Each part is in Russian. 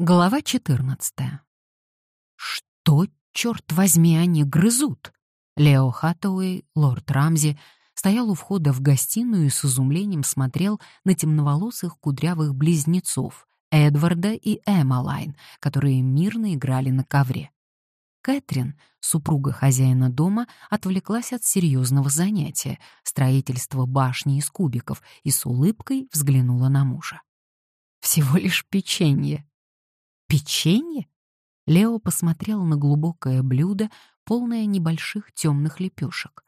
Глава 14. Что, черт возьми, они грызут? Лео Хаттауэй, лорд Рамзи, стоял у входа в гостиную и с изумлением смотрел на темноволосых кудрявых близнецов Эдварда и Эмалайн, которые мирно играли на ковре. Кэтрин, супруга хозяина дома, отвлеклась от серьезного занятия — строительства башни из кубиков, и с улыбкой взглянула на мужа. «Всего лишь печенье», «Печенье?» Лео посмотрел на глубокое блюдо, полное небольших темных лепешек.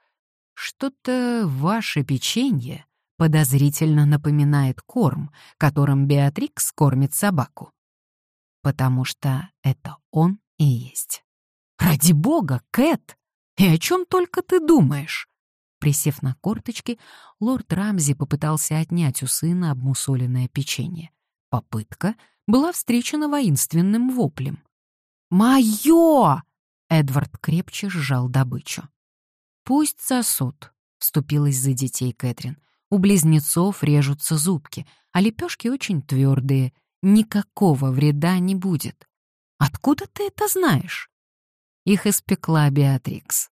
«Что-то ваше печенье подозрительно напоминает корм, которым Беатрикс кормит собаку. Потому что это он и есть. Ради бога, Кэт! И о чем только ты думаешь?» Присев на корточки, лорд Рамзи попытался отнять у сына обмусоленное печенье. Попытка была встречена воинственным воплем. «Моё!» — Эдвард крепче сжал добычу. «Пусть сосут», — вступилась за детей Кэтрин. «У близнецов режутся зубки, а лепешки очень твердые. Никакого вреда не будет. Откуда ты это знаешь?» Их испекла Беатрикс.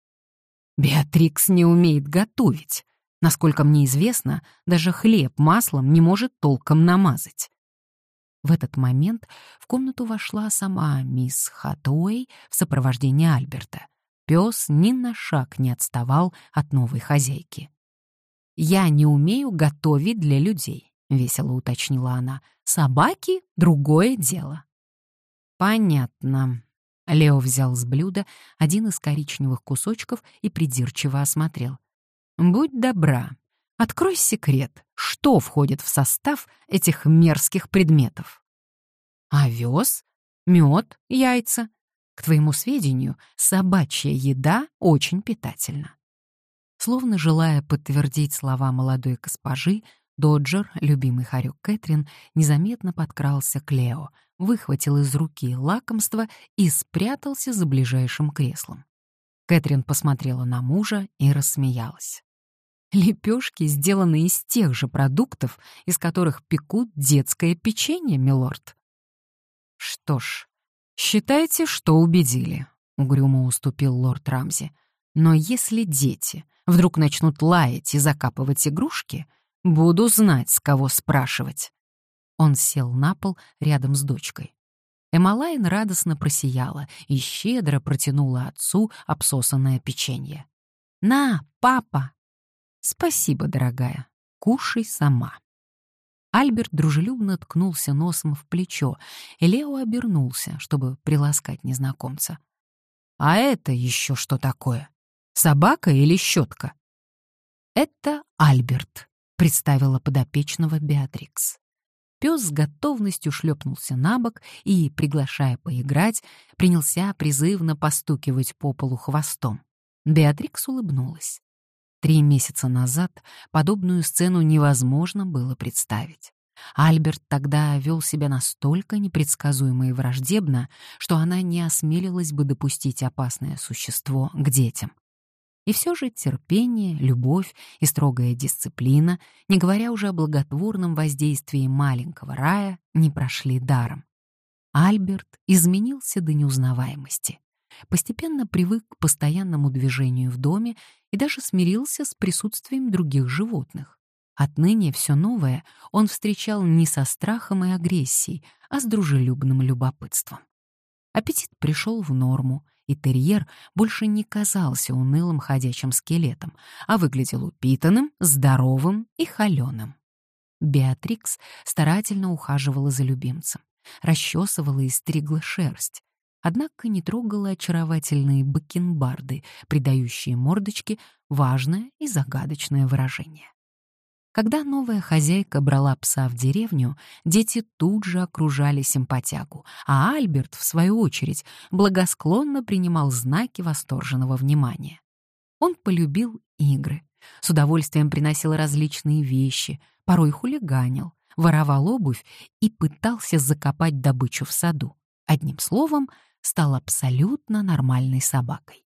Беатрикс не умеет готовить. Насколько мне известно, даже хлеб маслом не может толком намазать. В этот момент в комнату вошла сама мисс Хатуэй в сопровождении Альберта. Пес ни на шаг не отставал от новой хозяйки. «Я не умею готовить для людей», — весело уточнила она. «Собаки — другое дело». «Понятно». Лео взял с блюда один из коричневых кусочков и придирчиво осмотрел. «Будь добра, Открой секрет, что входит в состав этих мерзких предметов? Овес, мед, яйца. К твоему сведению, собачья еда очень питательна. Словно желая подтвердить слова молодой госпожи, Доджер, любимый хорек Кэтрин, незаметно подкрался к Лео, выхватил из руки лакомство и спрятался за ближайшим креслом. Кэтрин посмотрела на мужа и рассмеялась. Лепешки сделаны из тех же продуктов, из которых пекут детское печенье, милорд. Что ж, считайте, что убедили, угрюмо уступил лорд Рамзи. Но если дети вдруг начнут лаять и закапывать игрушки, буду знать, с кого спрашивать. Он сел на пол рядом с дочкой. Эмалайн радостно просияла и щедро протянула отцу обсосанное печенье. «На, папа!» «Спасибо, дорогая. Кушай сама». Альберт дружелюбно ткнулся носом в плечо, и Лео обернулся, чтобы приласкать незнакомца. «А это еще что такое? Собака или щетка?» «Это Альберт», — представила подопечного Беатрикс. Пес с готовностью шлепнулся на бок и, приглашая поиграть, принялся призывно постукивать по полу хвостом. Беатрикс улыбнулась. Три месяца назад подобную сцену невозможно было представить. Альберт тогда вел себя настолько непредсказуемо и враждебно, что она не осмелилась бы допустить опасное существо к детям. И все же терпение, любовь и строгая дисциплина, не говоря уже о благотворном воздействии маленького рая, не прошли даром. Альберт изменился до неузнаваемости постепенно привык к постоянному движению в доме и даже смирился с присутствием других животных. Отныне все новое он встречал не со страхом и агрессией, а с дружелюбным любопытством. Аппетит пришел в норму, и терьер больше не казался унылым ходячим скелетом, а выглядел упитанным, здоровым и холеным. Беатрикс старательно ухаживала за любимцем, расчесывала и стригла шерсть, однако не трогала очаровательные бакенбарды, придающие мордочке важное и загадочное выражение. Когда новая хозяйка брала пса в деревню, дети тут же окружали симпатягу, а Альберт, в свою очередь, благосклонно принимал знаки восторженного внимания. Он полюбил игры, с удовольствием приносил различные вещи, порой хулиганил, воровал обувь и пытался закопать добычу в саду. Одним словом, стал абсолютно нормальной собакой.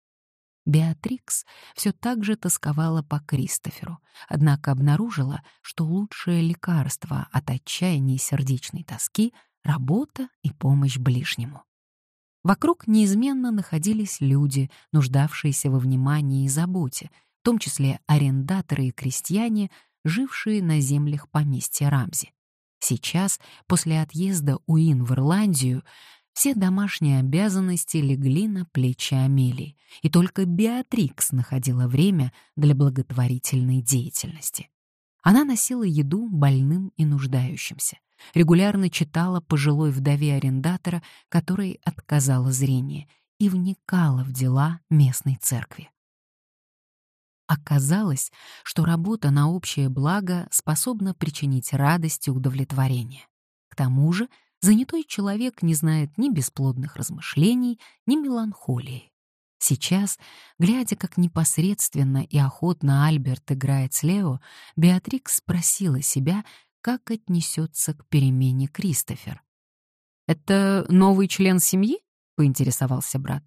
Беатрикс все так же тосковала по Кристоферу, однако обнаружила, что лучшее лекарство от отчаяния и сердечной тоски работа и помощь ближнему. Вокруг неизменно находились люди, нуждавшиеся во внимании и заботе, в том числе арендаторы и крестьяне, жившие на землях поместья Рамзи. Сейчас, после отъезда Уин в Ирландию, все домашние обязанности легли на плечи Амелии, и только Беатрикс находила время для благотворительной деятельности. Она носила еду больным и нуждающимся, регулярно читала пожилой вдове арендатора, которой отказало зрение, и вникала в дела местной церкви. Оказалось, что работа на общее благо способна причинить радость и удовлетворение. К тому же занятой человек не знает ни бесплодных размышлений, ни меланхолии. Сейчас, глядя, как непосредственно и охотно Альберт играет с Лео, Беатрикс спросила себя, как отнесется к перемене Кристофер. «Это новый член семьи?» — поинтересовался брат.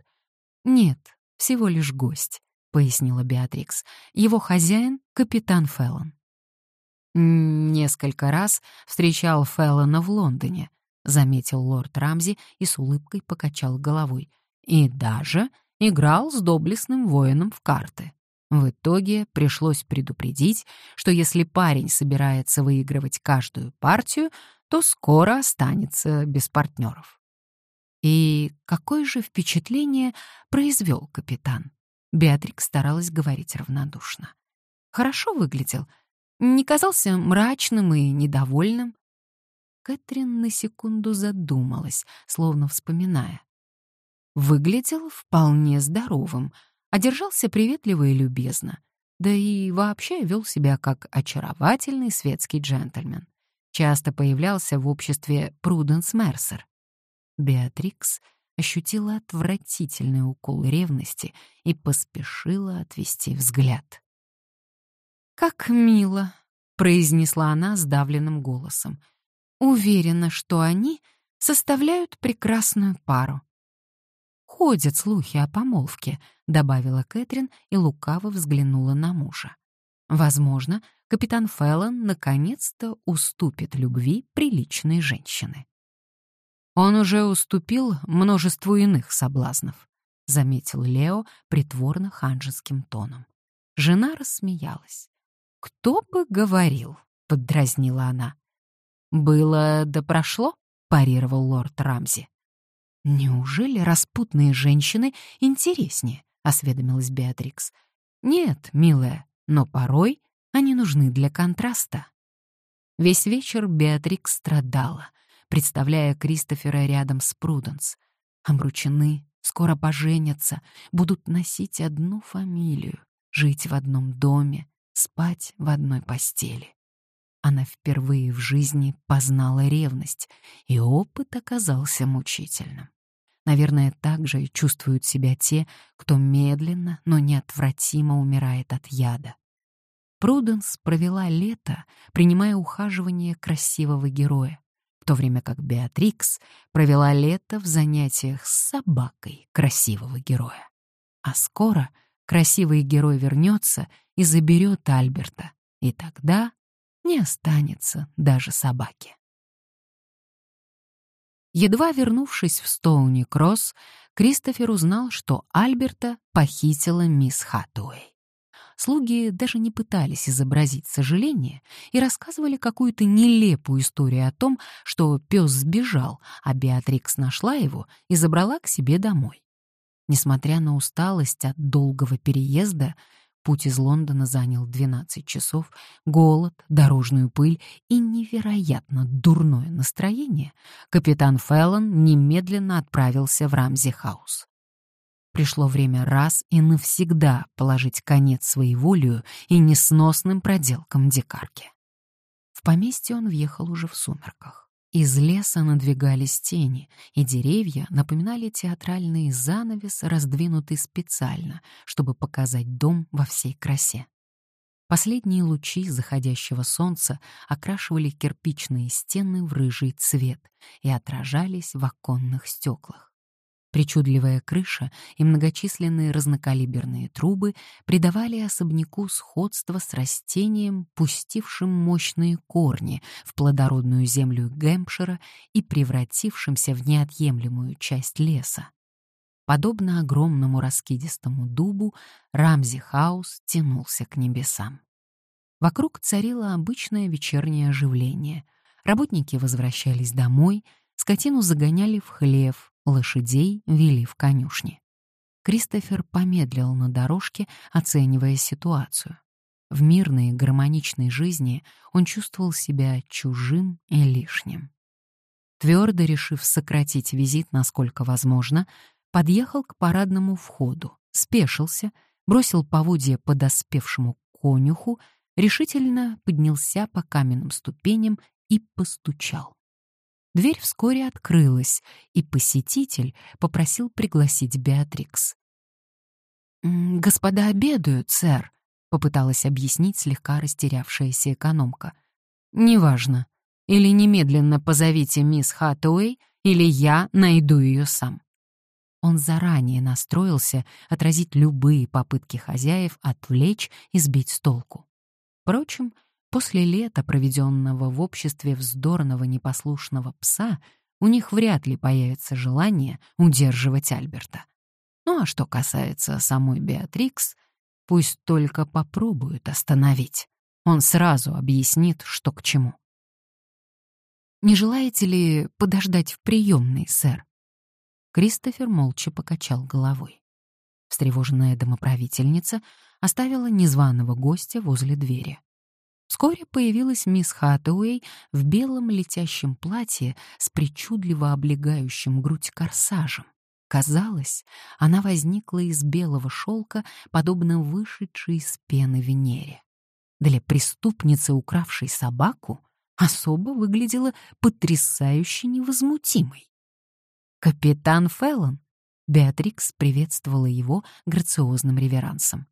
«Нет, всего лишь гость», — пояснила Беатрикс. «Его хозяин — капитан Феллон». «Несколько раз встречал Феллона в Лондоне», — заметил лорд Рамзи и с улыбкой покачал головой. «И даже играл с доблестным воином в карты. В итоге пришлось предупредить, что если парень собирается выигрывать каждую партию, то скоро останется без партнеров. И какое же впечатление произвел капитан? Беатрикс старалась говорить равнодушно. Хорошо выглядел, не казался мрачным и недовольным. Кэтрин на секунду задумалась, словно вспоминая. Выглядел вполне здоровым, одержался приветливо и любезно, да и вообще вел себя как очаровательный светский джентльмен. Часто появлялся в обществе Пруденс Мерсер. Беатрикс ощутила отвратительный укол ревности и поспешила отвести взгляд. «Как мило!» — произнесла она сдавленным голосом. «Уверена, что они составляют прекрасную пару». «Ходят слухи о помолвке», — добавила Кэтрин и лукаво взглянула на мужа. «Возможно, капитан Феллон наконец-то уступит любви приличной женщины». Он уже уступил множеству иных соблазнов, заметил Лео притворно ханжеским тоном. Жена рассмеялась. Кто бы говорил, поддразнила она. Было да прошло, парировал лорд Рамзи. Неужели распутные женщины интереснее? осведомилась Беатрикс. Нет, милая, но порой они нужны для контраста. Весь вечер Беатрикс страдала, представляя Кристофера рядом с Пруденс. Обручены, скоро поженятся, будут носить одну фамилию, жить в одном доме, спать в одной постели. Она впервые в жизни познала ревность, и опыт оказался мучительным. Наверное, так же и чувствуют себя те, кто медленно, но неотвратимо умирает от яда. Пруденс провела лето, принимая ухаживание красивого героя, в то время как Беатрикс провела лето в занятиях с собакой красивого героя. А скоро красивый герой вернется и заберет Альберта, и тогда не останется даже собаки. Едва вернувшись в Стоуни-Кросс, Кристофер узнал, что Альберта похитила мисс Хатуэй. Слуги даже не пытались изобразить сожаление и рассказывали какую-то нелепую историю о том, что пес сбежал, а Беатрикс нашла его и забрала к себе домой. Несмотря на усталость от долгого переезда, путь из Лондона занял 12 часов, голод, дорожную пыль и невероятно дурное настроение, капитан Феллон немедленно отправился в Рамзи-хаус. Пришло время раз и навсегда положить конец своеволию и несносным проделкам дикарки. В поместье он въехал уже в сумерках. Из леса надвигались тени, и деревья напоминали театральный занавес, раздвинутый специально, чтобы показать дом во всей красе. Последние лучи заходящего солнца окрашивали кирпичные стены в рыжий цвет и отражались в оконных стеклах. Причудливая крыша и многочисленные разнокалиберные трубы придавали особняку сходство с растением, пустившим мощные корни в плодородную землю Гэмпшира и превратившимся в неотъемлемую часть леса. Подобно огромному раскидистому дубу, Рамзи Хаус тянулся к небесам. Вокруг царило обычное вечернее оживление. Работники возвращались домой, скотину загоняли в хлев, Лошадей вели в конюшне. Кристофер помедлил на дорожке, оценивая ситуацию. В мирной гармоничной жизни он чувствовал себя чужим и лишним. Твердо решив сократить визит насколько возможно, подъехал к парадному входу, спешился, бросил поводья подоспевшему конюху, решительно поднялся по каменным ступеням и постучал. Дверь вскоре открылась, и посетитель попросил пригласить Беатрикс. «Господа обедают, сэр», — попыталась объяснить слегка растерявшаяся экономка. «Неважно. Или немедленно позовите мисс Хаттуэй, или я найду ее сам». Он заранее настроился отразить любые попытки хозяев отвлечь и сбить с толку. Впрочем, После лета, проведенного в обществе вздорного непослушного пса, у них вряд ли появится желание удерживать Альберта. Ну а что касается самой Беатрикс, пусть только попробуют остановить. Он сразу объяснит, что к чему. «Не желаете ли подождать в приемной, сэр?» Кристофер молча покачал головой. Встревоженная домоправительница оставила незваного гостя возле двери. Вскоре появилась мисс Хаттуэй в белом летящем платье с причудливо облегающим грудь корсажем. Казалось, она возникла из белого шелка, подобно вышедшей из пены Венере. Для преступницы, укравшей собаку, особо выглядела потрясающе невозмутимой. «Капитан Феллон!» Беатрикс приветствовала его грациозным реверансом.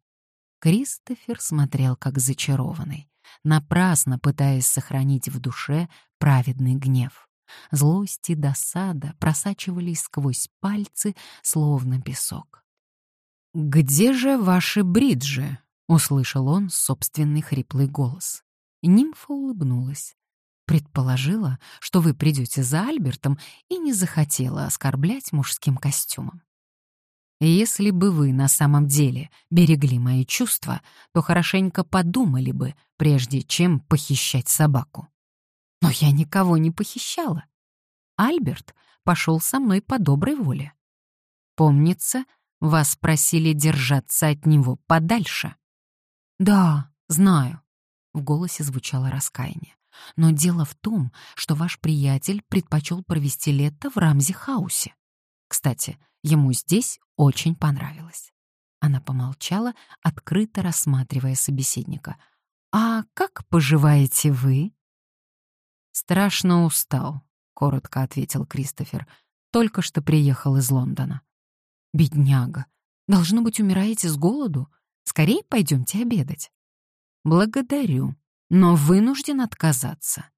Кристофер смотрел как зачарованный напрасно пытаясь сохранить в душе праведный гнев. Злость и досада просачивались сквозь пальцы, словно песок. «Где же ваши бриджи?» — услышал он собственный хриплый голос. Нимфа улыбнулась. Предположила, что вы придете за Альбертом и не захотела оскорблять мужским костюмом. Если бы вы на самом деле берегли мои чувства, то хорошенько подумали бы, прежде чем похищать собаку. Но я никого не похищала. Альберт пошел со мной по доброй воле. Помнится, вас просили держаться от него подальше. Да, знаю. В голосе звучало раскаяние. Но дело в том, что ваш приятель предпочел провести лето в Рамзи-хаусе. Кстати, ему здесь очень понравилось. Она помолчала, открыто рассматривая собеседника. «А как поживаете вы?» «Страшно устал», — коротко ответил Кристофер. «Только что приехал из Лондона». «Бедняга! Должно быть, умираете с голоду? Скорее пойдемте обедать». «Благодарю, но вынужден отказаться.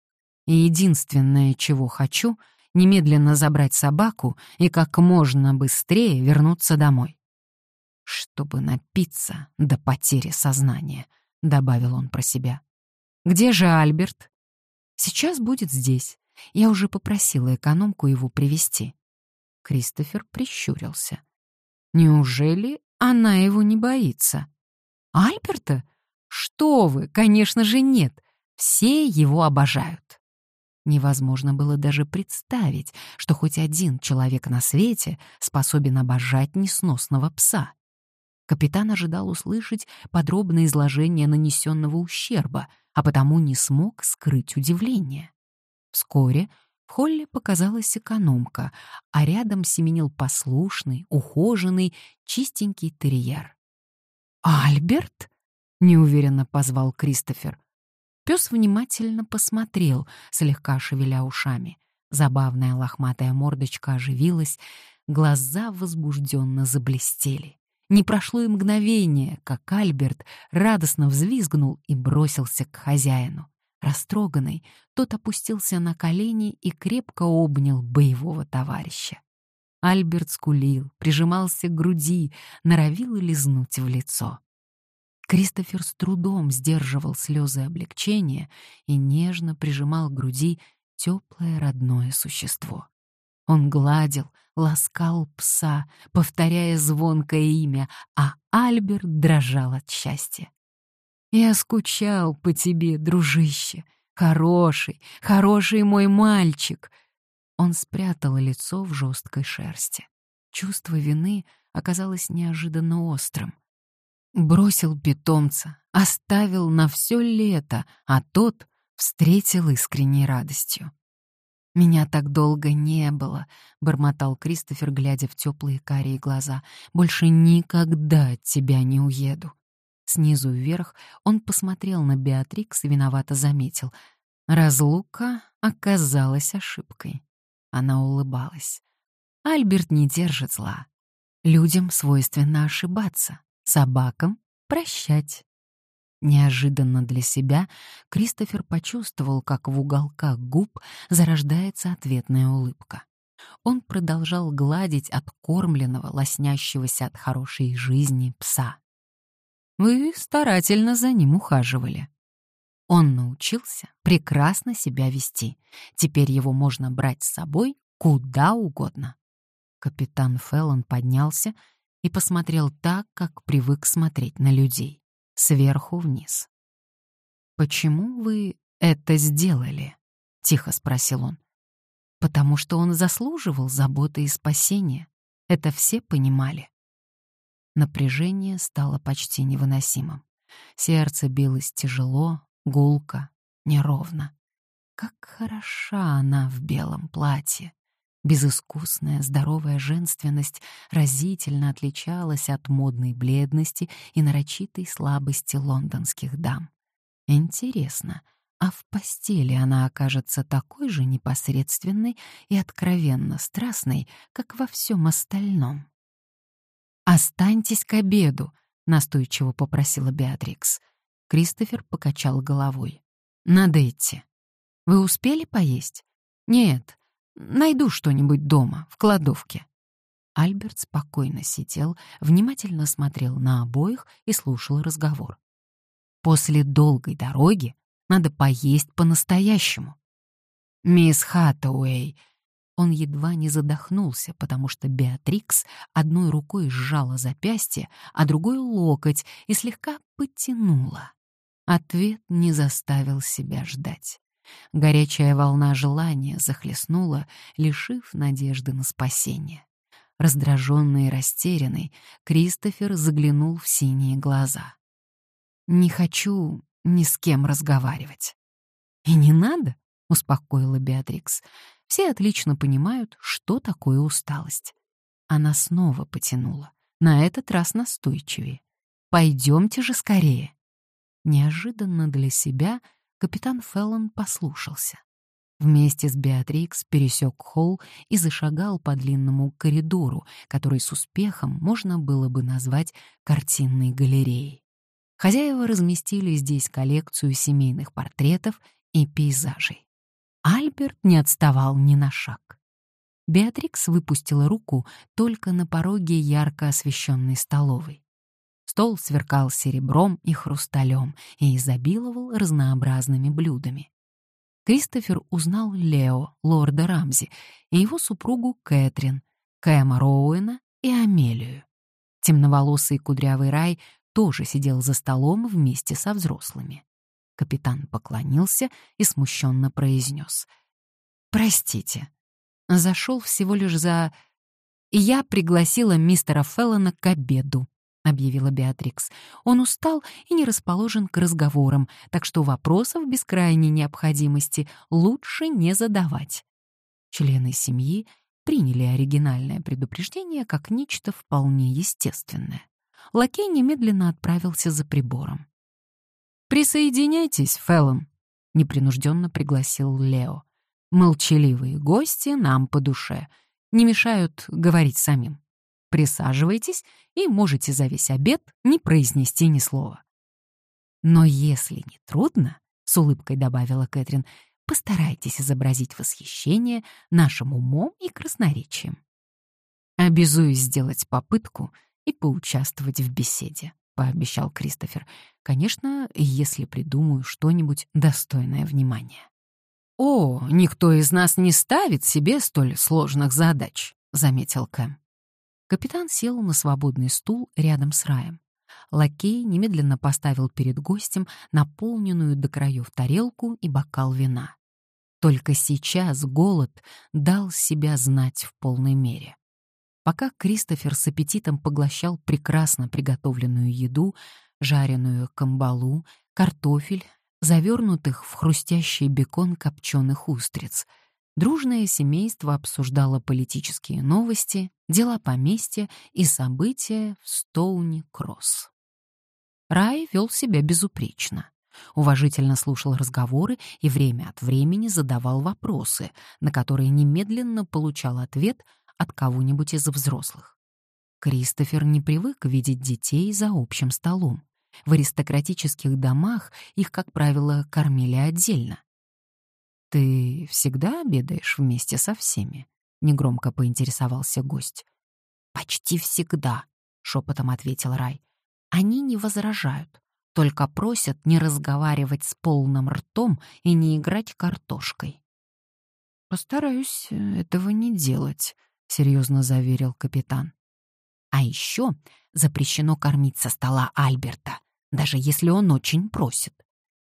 И единственное, чего хочу, немедленно забрать собаку и как можно быстрее вернуться домой. «Чтобы напиться до потери сознания», — добавил он про себя. «Где же Альберт?» «Сейчас будет здесь. Я уже попросила экономку его привести. Кристофер прищурился. «Неужели она его не боится?» «Альберта? Что вы, конечно же, нет. Все его обожают». Невозможно было даже представить, что хоть один человек на свете способен обожать несносного пса. Капитан ожидал услышать подробное изложение нанесенного ущерба, а потому не смог скрыть удивление. Вскоре в холле показалась экономка, а рядом семенил послушный, ухоженный, чистенький терьер. «Альберт?» — неуверенно позвал Кристофер. Пес внимательно посмотрел, слегка шевеля ушами. Забавная лохматая мордочка оживилась, глаза возбужденно заблестели. Не прошло и мгновение, как Альберт радостно взвизгнул и бросился к хозяину. Растроганный, тот опустился на колени и крепко обнял боевого товарища. Альберт скулил, прижимался к груди, норовил лизнуть в лицо. Кристофер с трудом сдерживал слезы облегчения и нежно прижимал к груди теплое родное существо. Он гладил, ласкал пса, повторяя звонкое имя, а Альберт дрожал от счастья. «Я скучал по тебе, дружище. Хороший, хороший мой мальчик!» Он спрятал лицо в жесткой шерсти. Чувство вины оказалось неожиданно острым. Бросил питомца, оставил на все лето, а тот встретил искренней радостью. «Меня так долго не было», — бормотал Кристофер, глядя в теплые карие глаза. «Больше никогда от тебя не уеду». Снизу вверх он посмотрел на Беатрикс и виновато заметил. Разлука оказалась ошибкой. Она улыбалась. Альберт не держит зла. Людям свойственно ошибаться собакам прощать. Неожиданно для себя Кристофер почувствовал, как в уголках губ зарождается ответная улыбка. Он продолжал гладить откормленного, лоснящегося от хорошей жизни пса. «Вы старательно за ним ухаживали», он научился прекрасно себя вести. Теперь его можно брать с собой куда угодно. Капитан Феллон поднялся и посмотрел так, как привык смотреть на людей, сверху вниз. «Почему вы это сделали?» — тихо спросил он. «Потому что он заслуживал заботы и спасения. Это все понимали». Напряжение стало почти невыносимым. Сердце билось тяжело, гулко, неровно. Как хороша она в белом платье. Безыскусная, здоровая женственность разительно отличалась от модной бледности и нарочитой слабости лондонских дам. Интересно, а в постели она окажется такой же непосредственной и откровенно страстной, как во всем остальном? «Останьтесь к обеду», — настойчиво попросила Беатрикс. Кристофер покачал головой. «Надо идти. Вы успели поесть?» «Нет, Найду что-нибудь дома, в кладовке». Альберт спокойно сидел, внимательно смотрел на обоих и слушал разговор. «После долгой дороги надо поесть по-настоящему». «Мисс Хаттауэй», он едва не задохнулся, потому что Беатрикс одной рукой сжала запястье, а другой — локоть и слегка подтянула. Ответ не заставил себя ждать. Горячая волна желания захлестнула, лишив надежды на спасение. Раздраженный и растерянный, Кристофер заглянул в синие глаза. «Не хочу ни с кем разговаривать». «И не надо», — успокоила Беатрикс. «Все отлично понимают, что такое усталость». Она снова потянула, на этот раз настойчивее. «Пойдемте же скорее». Неожиданно для себя — капитан Феллон послушался. Вместе с Беатрикс пересек холл и зашагал по длинному коридору, который с успехом можно было бы назвать картинной галереей. Хозяева разместили здесь коллекцию семейных портретов и пейзажей. Альберт не отставал ни на шаг. Беатрикс выпустила руку только на пороге ярко освещенной столовой. Стол сверкал серебром и хрусталем и изобиловал разнообразными блюдами. Кристофер узнал Лео, лорда Рамзи, и его супругу Кэтрин, Кэма Роуэна и Амелию. Темноволосый кудрявый рай тоже сидел за столом вместе со взрослыми. Капитан поклонился и смущенно произнес. «Простите, зашел всего лишь за... Я пригласила мистера Феллона к обеду. — объявила Беатрикс. «Он устал и не расположен к разговорам, так что вопросов без крайней необходимости лучше не задавать». Члены семьи приняли оригинальное предупреждение как нечто вполне естественное. Лакей немедленно отправился за прибором. «Присоединяйтесь, Феллон», — непринужденно пригласил Лео. «Молчаливые гости нам по душе, не мешают говорить самим». Присаживайтесь и можете за весь обед не произнести ни слова. Но если не трудно, с улыбкой добавила Кэтрин, постарайтесь изобразить восхищение нашим умом и красноречием. «Обязуюсь сделать попытку и поучаствовать в беседе», — пообещал Кристофер. «Конечно, если придумаю что-нибудь достойное внимания». «О, никто из нас не ставит себе столь сложных задач», — заметил Кэм. Капитан сел на свободный стул рядом с Раем. Лакей немедленно поставил перед гостем наполненную до краев тарелку и бокал вина. Только сейчас голод дал себя знать в полной мере. Пока Кристофер с аппетитом поглощал прекрасно приготовленную еду, жареную камбалу, картофель, завернутых в хрустящий бекон копченых устриц, дружное семейство обсуждало политические новости, дела поместья и события в Стоуни-Кросс. Рай вел себя безупречно. Уважительно слушал разговоры и время от времени задавал вопросы, на которые немедленно получал ответ от кого-нибудь из взрослых. Кристофер не привык видеть детей за общим столом. В аристократических домах их, как правило, кормили отдельно. «Ты всегда обедаешь вместе со всеми?» — негромко поинтересовался гость. «Почти всегда», — шепотом ответил Рай. «Они не возражают, только просят не разговаривать с полным ртом и не играть картошкой». «Постараюсь э, этого не делать», — серьезно заверил капитан. «А еще запрещено кормить со стола Альберта, даже если он очень просит.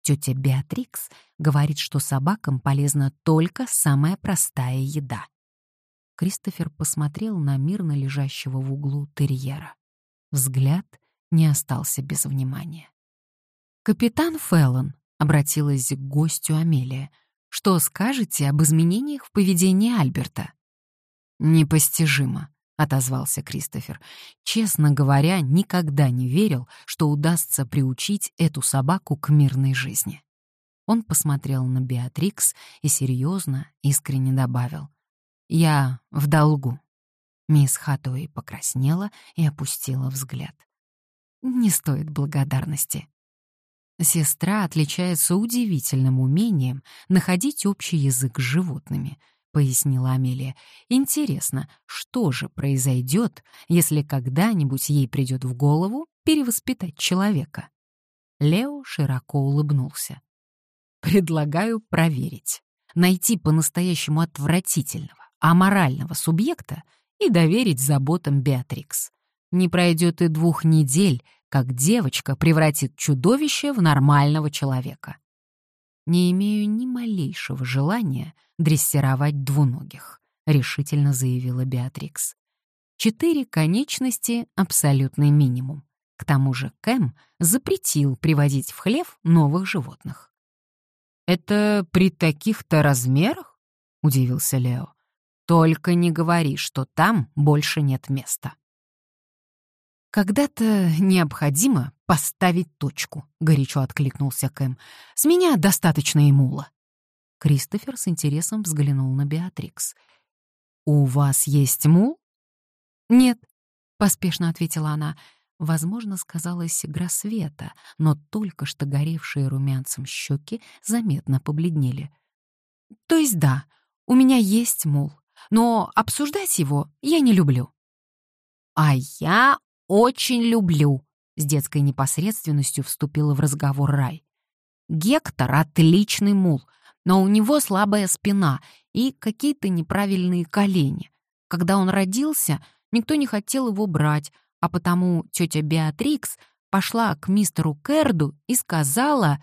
Тетя Беатрикс говорит, что собакам полезна только самая простая еда. Кристофер посмотрел на мирно лежащего в углу терьера. Взгляд не остался без внимания. «Капитан Феллон», — обратилась к гостю Амелия, — «что скажете об изменениях в поведении Альберта?» «Непостижимо», — отозвался Кристофер. «Честно говоря, никогда не верил, что удастся приучить эту собаку к мирной жизни». Он посмотрел на Беатрикс и серьезно, искренне добавил. «Я в долгу». Мисс Хатуэй покраснела и опустила взгляд. «Не стоит благодарности». Сестра отличается удивительным умением находить общий язык с животными —— пояснила Амелия. «Интересно, что же произойдет, если когда-нибудь ей придет в голову перевоспитать человека?» Лео широко улыбнулся. «Предлагаю проверить, найти по-настоящему отвратительного, аморального субъекта и доверить заботам Беатрикс. Не пройдет и двух недель, как девочка превратит чудовище в нормального человека не имею ни малейшего желания дрессировать двуногих», — решительно заявила Беатрикс. «Четыре конечности — абсолютный минимум. К тому же Кэм запретил приводить в хлев новых животных». «Это при таких-то размерах?» — удивился Лео. «Только не говори, что там больше нет места». «Когда-то необходимо поставить точку», — горячо откликнулся Кэм. «С меня достаточно и мула». Кристофер с интересом взглянул на Беатрикс. «У вас есть мул?» «Нет», — поспешно ответила она. Возможно, сказалась игра света, но только что горевшие румянцем щеки заметно побледнели. «То есть да, у меня есть мул, но обсуждать его я не люблю». «А я очень люблю», — с детской непосредственностью вступила в разговор Рай. «Гектор — отличный мул, но у него слабая спина и какие-то неправильные колени. Когда он родился, никто не хотел его брать, а потому тетя Беатрикс пошла к мистеру Керду и сказала...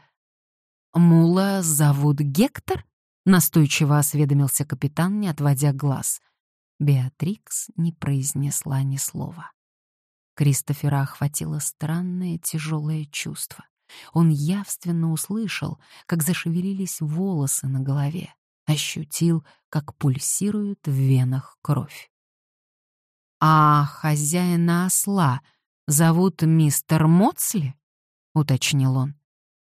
«Мула зовут Гектор?» — настойчиво осведомился капитан, не отводя глаз. Беатрикс не произнесла ни слова. Кристофера охватило странное тяжелое чувство. Он явственно услышал, как зашевелились волосы на голове, ощутил, как пульсирует в венах кровь. «А хозяина осла зовут мистер Моцли?» — уточнил он.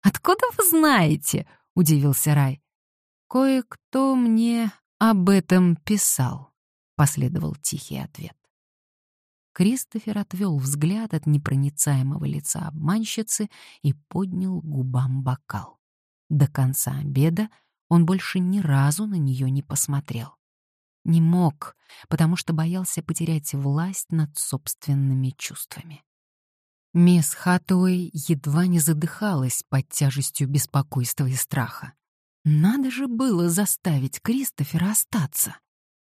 «Откуда вы знаете?» — удивился Рай. «Кое-кто мне об этом писал», — последовал тихий ответ. Кристофер отвел взгляд от непроницаемого лица обманщицы и поднял губам бокал. До конца обеда он больше ни разу на нее не посмотрел. Не мог, потому что боялся потерять власть над собственными чувствами. Мисс Хатуэй едва не задыхалась под тяжестью беспокойства и страха. Надо же было заставить Кристофера остаться.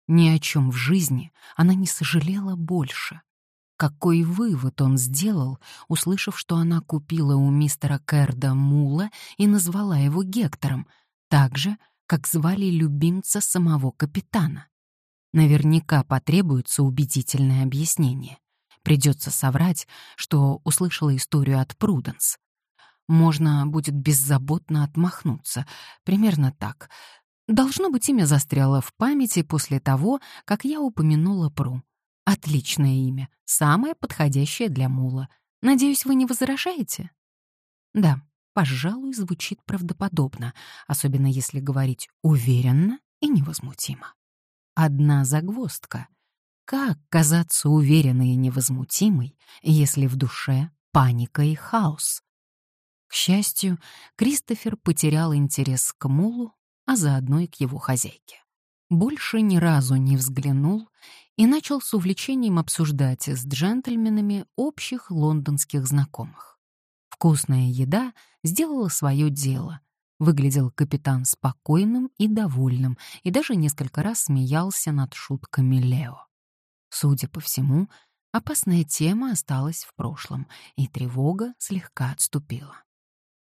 Ни о чем в жизни она не сожалела больше. Какой вывод он сделал, услышав, что она купила у мистера Керда мула и назвала его Гектором, так же, как звали любимца самого капитана? Наверняка потребуется убедительное объяснение. Придется соврать, что услышала историю от Пруденс. Можно будет беззаботно отмахнуться. Примерно так. Должно быть, имя застряло в памяти после того, как я упомянула Пру. Отличное имя, самое подходящее для мула. Надеюсь, вы не возражаете? Да, пожалуй, звучит правдоподобно, особенно если говорить уверенно и невозмутимо. Одна загвоздка. Как казаться уверенной и невозмутимой, если в душе паника и хаос? К счастью, Кристофер потерял интерес к Мулу, а заодно и к его хозяйке. Больше ни разу не взглянул и начал с увлечением обсуждать с джентльменами общих лондонских знакомых. Вкусная еда сделала свое дело. Выглядел капитан спокойным и довольным, и даже несколько раз смеялся над шутками Лео. Судя по всему, опасная тема осталась в прошлом, и тревога слегка отступила.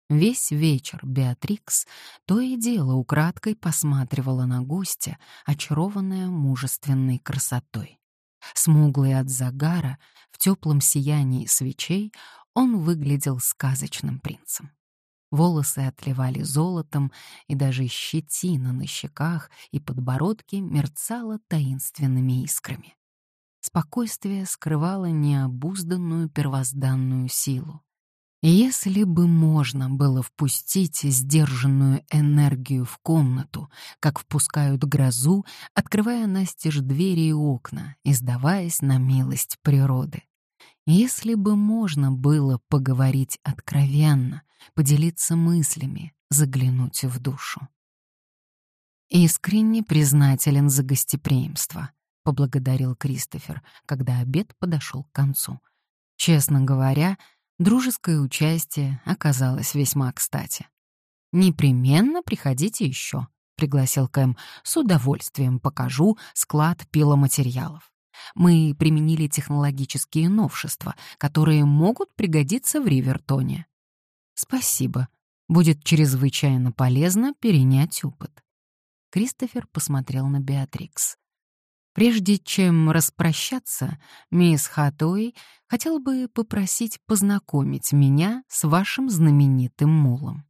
Весь вечер Беатрикс то и дело украдкой посматривала на гостя, очарованная мужественной красотой. Смуглый от загара, в теплом сиянии свечей, он выглядел сказочным принцем. Волосы отливали золотом, и даже щетина на щеках и подбородке мерцала таинственными искрами. Спокойствие скрывало необузданную первозданную силу. Если бы можно было впустить сдержанную энергию в комнату, как впускают грозу, открывая настежь двери и окна, издаваясь на милость природы. Если бы можно было поговорить откровенно, поделиться мыслями, заглянуть в душу. Искренне признателен за гостеприимство поблагодарил Кристофер, когда обед подошел к концу. Честно говоря, дружеское участие оказалось весьма кстати. «Непременно приходите еще», — пригласил Кэм. «С удовольствием покажу склад пиломатериалов. Мы применили технологические новшества, которые могут пригодиться в Ривертоне». «Спасибо. Будет чрезвычайно полезно перенять опыт». Кристофер посмотрел на Беатрикс. Прежде чем распрощаться, мисс Хатуэй хотел бы попросить познакомить меня с вашим знаменитым мулом.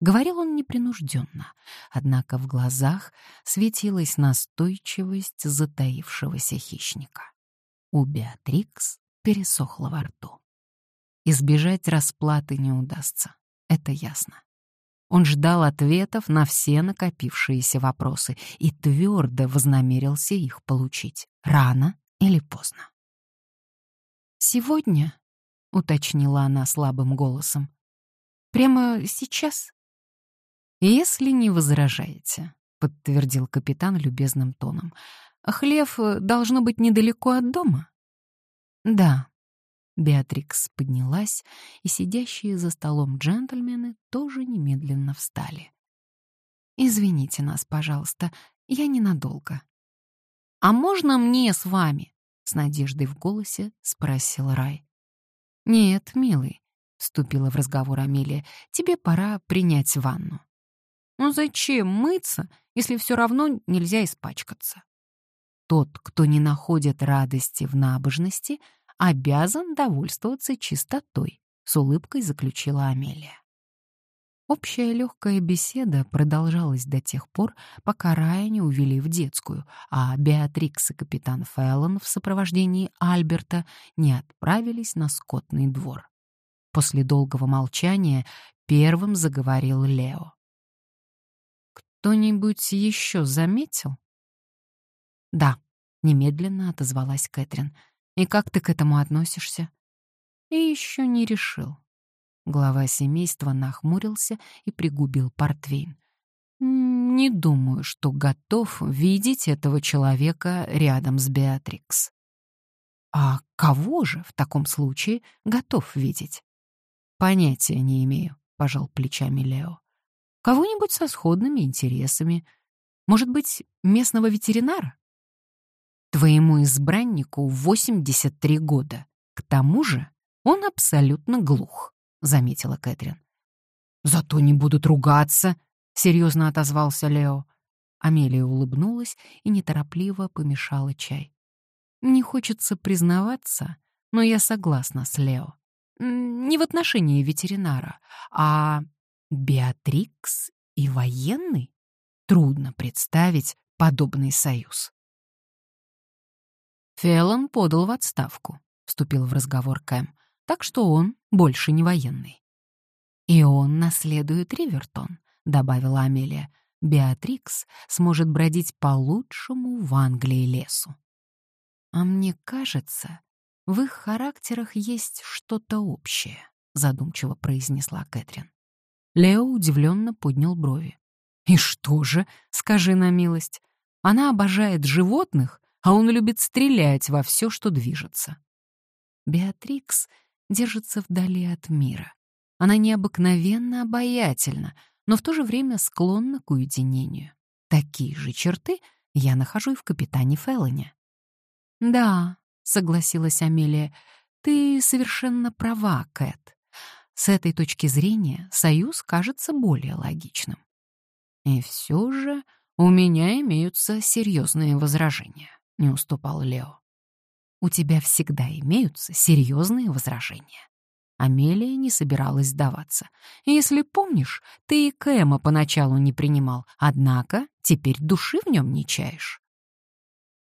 Говорил он непринужденно, однако в глазах светилась настойчивость затаившегося хищника. У Беатрикс пересохло во рту. Избежать расплаты не удастся, это ясно. Он ждал ответов на все накопившиеся вопросы и твердо вознамерился их получить, рано или поздно. «Сегодня», — уточнила она слабым голосом, — «прямо сейчас?» «Если не возражаете», — подтвердил капитан любезным тоном, — «хлев э, должно быть недалеко от дома?» «Да», Беатрикс поднялась, и сидящие за столом джентльмены тоже немедленно встали. «Извините нас, пожалуйста, я ненадолго». «А можно мне с вами?» — с надеждой в голосе спросил Рай. «Нет, милый», — вступила в разговор Амелия, — «тебе пора принять ванну». «Ну зачем мыться, если все равно нельзя испачкаться?» Тот, кто не находит радости в набожности, обязан довольствоваться чистотой, с улыбкой заключила Амелия. Общая легкая беседа продолжалась до тех пор, пока Рая не увели в детскую, а Беатрикс и капитан Феллон в сопровождении Альберта не отправились на скотный двор. После долгого молчания первым заговорил Лео. «Кто-нибудь еще заметил?» «Да», — немедленно отозвалась Кэтрин. И как ты к этому относишься? И еще не решил. Глава семейства нахмурился и пригубил портвейн. Не думаю, что готов видеть этого человека рядом с Беатрикс. А кого же в таком случае готов видеть? Понятия не имею, пожал плечами Лео. Кого-нибудь со сходными интересами. Может быть, местного ветеринара? Твоему избраннику 83 года. К тому же он абсолютно глух, заметила Кэтрин. Зато не будут ругаться, серьезно отозвался Лео. Амелия улыбнулась и неторопливо помешала чай. Не хочется признаваться, но я согласна с Лео. Не в отношении ветеринара, а Беатрикс и военный? Трудно представить подобный союз. Феллон подал в отставку, вступил в разговор Кэм, так что он больше не военный. И он наследует Ривертон, добавила Амелия. Беатрикс сможет бродить по лучшему в Англии лесу. А мне кажется, в их характерах есть что-то общее, задумчиво произнесла Кэтрин. Лео удивленно поднял брови. И что же, скажи на милость, она обожает животных, а он любит стрелять во все, что движется. Беатрикс держится вдали от мира. Она необыкновенно обаятельна, но в то же время склонна к уединению. Такие же черты я нахожу и в капитане Феллоне. «Да», — согласилась Амелия, — «ты совершенно права, Кэт. С этой точки зрения союз кажется более логичным. И все же у меня имеются серьезные возражения», — не уступал Лео. «У тебя всегда имеются серьезные возражения». Амелия не собиралась сдаваться. «Если помнишь, ты и Кэма поначалу не принимал, однако теперь души в нем не чаешь».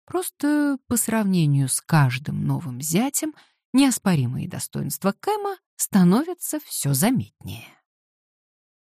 Просто по сравнению с каждым новым зятем неоспоримые достоинства Кэма становятся все заметнее.